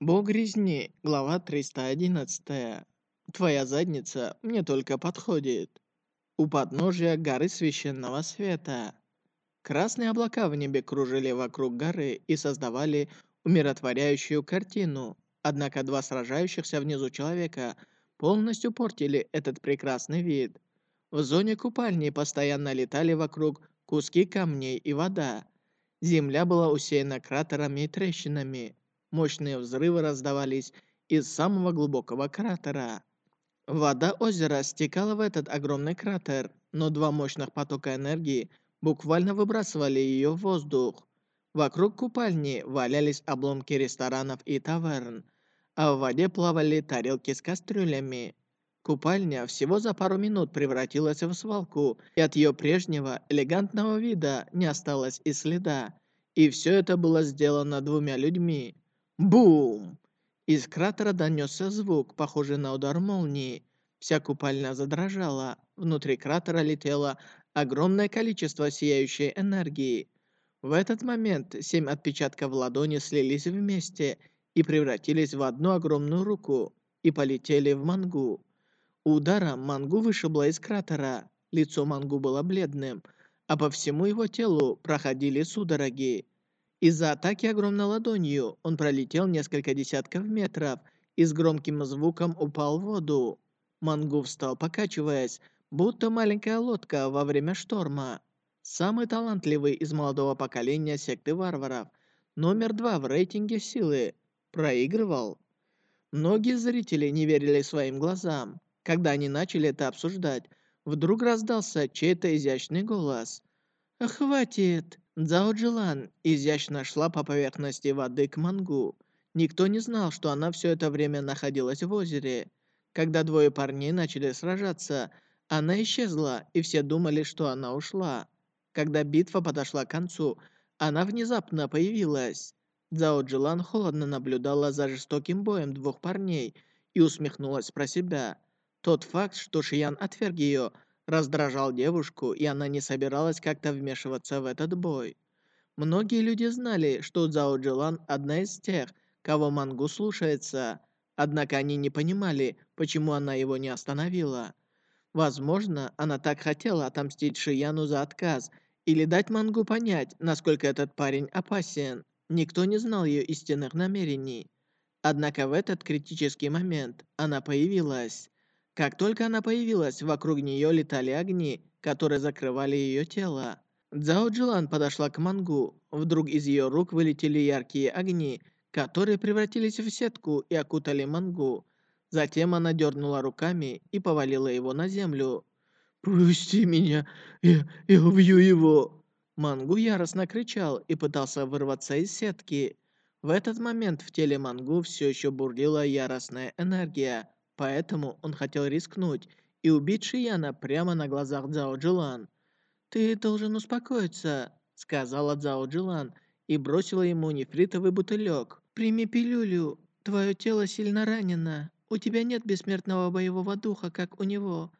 Бог резни, глава 311. Твоя задница мне только подходит. У подножия горы священного света. Красные облака в небе кружили вокруг горы и создавали умиротворяющую картину. Однако два сражающихся внизу человека полностью портили этот прекрасный вид. В зоне купальни постоянно летали вокруг куски камней и вода. Земля была усеяна кратерами и трещинами. Мощные взрывы раздавались из самого глубокого кратера. Вода озера стекала в этот огромный кратер, но два мощных потока энергии буквально выбрасывали ее в воздух. Вокруг купальни валялись обломки ресторанов и таверн, а в воде плавали тарелки с кастрюлями. Купальня всего за пару минут превратилась в свалку, и от ее прежнего элегантного вида не осталось и следа. И все это было сделано двумя людьми. Бум! Из кратера донесся звук, похожий на удар молнии. Вся купальня задрожала. Внутри кратера летело огромное количество сияющей энергии. В этот момент семь отпечатков ладони слились вместе и превратились в одну огромную руку и полетели в Мангу. Ударом Мангу вышибло из кратера. Лицо Мангу было бледным, а по всему его телу проходили судороги. Из-за атаки огромной ладонью он пролетел несколько десятков метров и с громким звуком упал в воду. Мангу встал, покачиваясь, будто маленькая лодка во время шторма. Самый талантливый из молодого поколения секты варваров, номер два в рейтинге силы, проигрывал. Многие зрители не верили своим глазам. Когда они начали это обсуждать, вдруг раздался чей-то изящный голос. «Хватит!» Цзао Джилан изящно шла по поверхности воды к Мангу. Никто не знал, что она все это время находилась в озере. Когда двое парней начали сражаться, она исчезла, и все думали, что она ушла. Когда битва подошла к концу, она внезапно появилась. Цзао Джилан холодно наблюдала за жестоким боем двух парней и усмехнулась про себя. Тот факт, что Шиян отверг ее, раздражал девушку, и она не собиралась как-то вмешиваться в этот бой. Многие люди знали, что Цзао Джилан одна из тех, кого Мангу слушается, однако они не понимали, почему она его не остановила. Возможно, она так хотела отомстить Шияну за отказ или дать Мангу понять, насколько этот парень опасен. Никто не знал ее истинных намерений. Однако в этот критический момент она появилась. Как только она появилась, вокруг нее летали огни, которые закрывали ее тело. Цзао Джилан подошла к Мангу. Вдруг из ее рук вылетели яркие огни, которые превратились в сетку и окутали Мангу. Затем она дернула руками и повалила его на землю. «Пусти меня, я, я убью его!» Мангу яростно кричал и пытался вырваться из сетки. В этот момент в теле Мангу все еще бурлила яростная энергия. Поэтому он хотел рискнуть и убить Шияна прямо на глазах Цзао Джилан. «Ты должен успокоиться», — сказала Цзао Джилан и бросила ему нефритовый бутылек. «Прими пилюлю. Твое тело сильно ранено. У тебя нет бессмертного боевого духа, как у него.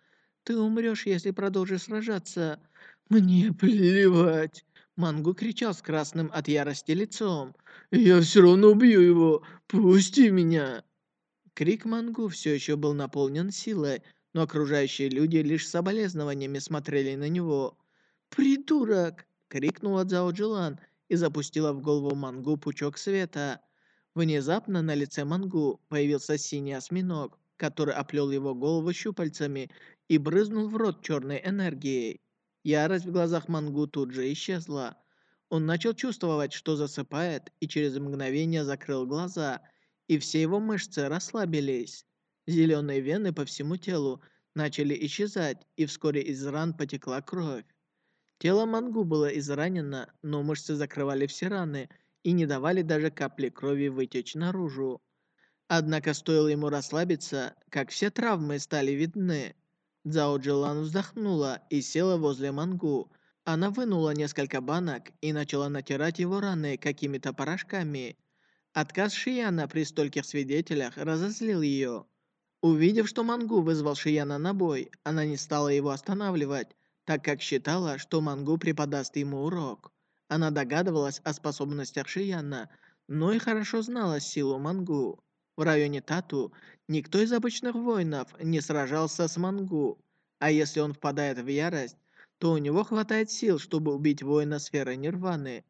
Ты умрешь, если продолжишь сражаться». «Мне плевать!» Мангу кричал с красным от ярости лицом. «Я все равно убью его! Пусти меня!» Крик Мангу все еще был наполнен силой, но окружающие люди лишь с соболезнованиями смотрели на него. «Придурок!» — крикнула Цзао Джилан и запустила в голову Мангу пучок света. Внезапно на лице Мангу появился синий осьминог, который оплел его голову щупальцами и брызнул в рот черной энергией. Ярость в глазах Мангу тут же исчезла. Он начал чувствовать, что засыпает, и через мгновение закрыл глаза — и все его мышцы расслабились. Зеленые вены по всему телу начали исчезать, и вскоре из ран потекла кровь. Тело Мангу было изранено, но мышцы закрывали все раны и не давали даже капли крови вытечь наружу. Однако стоило ему расслабиться, как все травмы стали видны. Цао Джилан вздохнула и села возле Мангу. Она вынула несколько банок и начала натирать его раны какими-то порошками. Отказ Шияна при стольких свидетелях разозлил ее. Увидев, что Мангу вызвал Шияна на бой, она не стала его останавливать, так как считала, что Мангу преподаст ему урок. Она догадывалась о способностях Шияна, но и хорошо знала силу Мангу. В районе Тату никто из обычных воинов не сражался с Мангу, а если он впадает в ярость, то у него хватает сил, чтобы убить воина сферы Нирваны.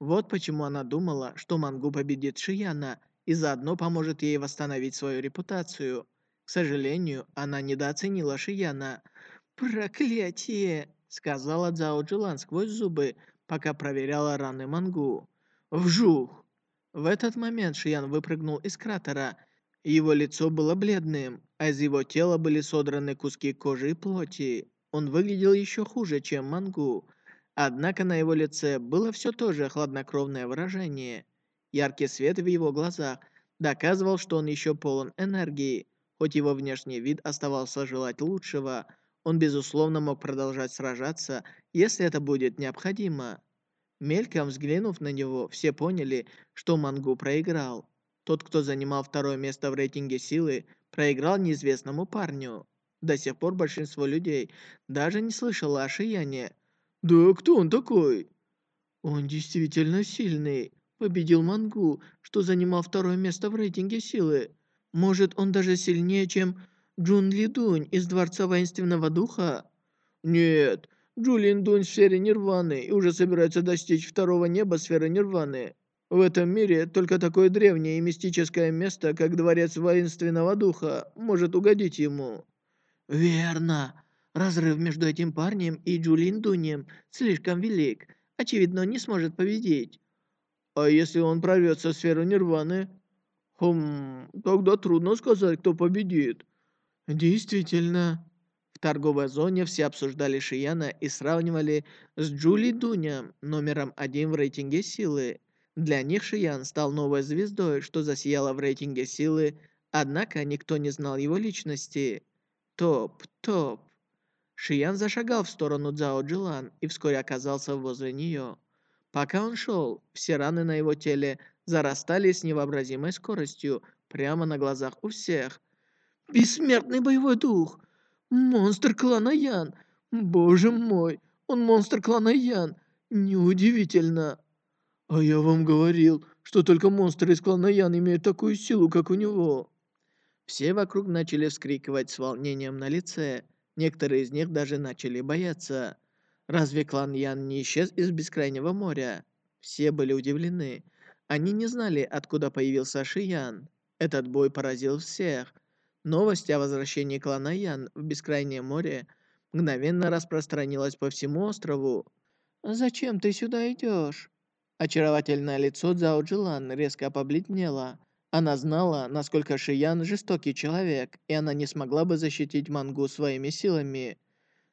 Вот почему она думала, что Мангу победит Шияна и заодно поможет ей восстановить свою репутацию. К сожалению, она недооценила Шияна. «Проклятие!» — сказала Цао Джилан сквозь зубы, пока проверяла раны Мангу. «Вжух!» В этот момент Шиян выпрыгнул из кратера. Его лицо было бледным, а из его тела были содраны куски кожи и плоти. Он выглядел еще хуже, чем Мангу. Однако на его лице было все то же хладнокровное выражение. Яркий свет в его глазах доказывал, что он еще полон энергии. Хоть его внешний вид оставался желать лучшего, он безусловно мог продолжать сражаться, если это будет необходимо. Мельком взглянув на него, все поняли, что Мангу проиграл. Тот, кто занимал второе место в рейтинге силы, проиграл неизвестному парню. До сих пор большинство людей даже не слышало о Шияне. «Да кто он такой?» «Он действительно сильный. Победил Мангу, что занимал второе место в рейтинге силы. Может, он даже сильнее, чем Джун Ли Дунь из Дворца Воинственного Духа?» «Нет, Джулин Дунь в сфере Нирваны и уже собирается достичь второго неба сферы Нирваны. В этом мире только такое древнее и мистическое место, как Дворец Воинственного Духа, может угодить ему». «Верно. Разрыв между этим парнем и Джулин Дунем слишком велик. Очевидно, он не сможет победить». «А если он прорвется в сферу Нирваны?» «Хм, тогда трудно сказать, кто победит». «Действительно». В торговой зоне все обсуждали Шияна и сравнивали с Джули Дунем, номером один в рейтинге силы. Для них Шиян стал новой звездой, что засияла в рейтинге силы, однако никто не знал его личности. Топ, топ. Шиян зашагал в сторону Цао Джилан и вскоре оказался возле нее. Пока он шел, все раны на его теле зарастали с невообразимой скоростью прямо на глазах у всех. «Бессмертный боевой дух! Монстр клана Ян! Боже мой, он монстр клана Ян! Неудивительно!» «А я вам говорил, что только монстры из клана Ян имеют такую силу, как у него!» Все вокруг начали вскрикивать с волнением на лице. Некоторые из них даже начали бояться. Разве клан Ян не исчез из Бескрайнего моря? Все были удивлены. Они не знали, откуда появился Шиян. Этот бой поразил всех. Новость о возвращении клана Ян в Бескрайнее море мгновенно распространилась по всему острову. «Зачем ты сюда идешь?» Очаровательное лицо Цзао Джилан резко побледнело. Она знала, насколько Шиян жестокий человек, и она не смогла бы защитить Мангу своими силами.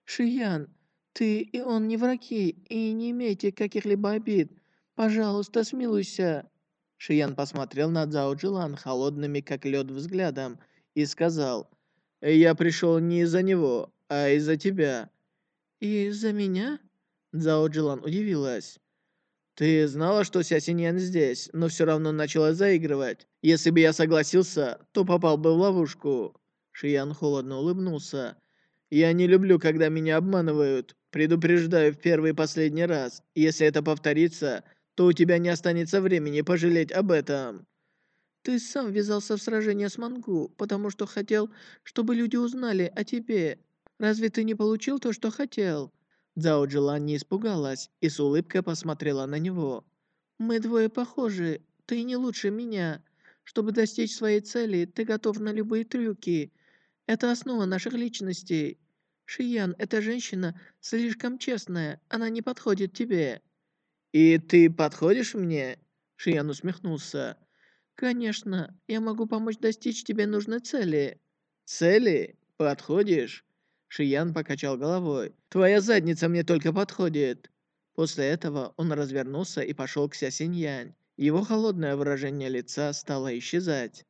«Шиян, ты и он не враги, и не имейте каких-либо обид. Пожалуйста, смилуйся». Шиян посмотрел на Цзао Джилан холодными, как лед, взглядом и сказал, «Я пришел не из-за него, а из-за тебя». «Из-за меня?» Цзао Джилан удивилась. «Ты знала, что Ся Синьян здесь, но все равно начала заигрывать. Если бы я согласился, то попал бы в ловушку». Шиян холодно улыбнулся. «Я не люблю, когда меня обманывают. Предупреждаю в первый и последний раз. Если это повторится, то у тебя не останется времени пожалеть об этом». Ты сам ввязался в сражение с Мангу, потому что хотел, чтобы люди узнали о тебе. Разве ты не получил то, что хотел?» Цао Джилан не испугалась и с улыбкой посмотрела на него. «Мы двое похожи. Ты не лучше меня. Чтобы достичь своей цели, ты готов на любые трюки. Это основа наших личностей. Шиян, эта женщина слишком честная. Она не подходит тебе». «И ты подходишь мне?» Шиян усмехнулся. «Конечно, я могу помочь достичь тебе нужной цели». «Цели? Подходишь?» Шиян покачал головой. «Твоя задница мне только подходит». После этого он развернулся и пошел к Ся Синьянь. Его холодное выражение лица стало исчезать.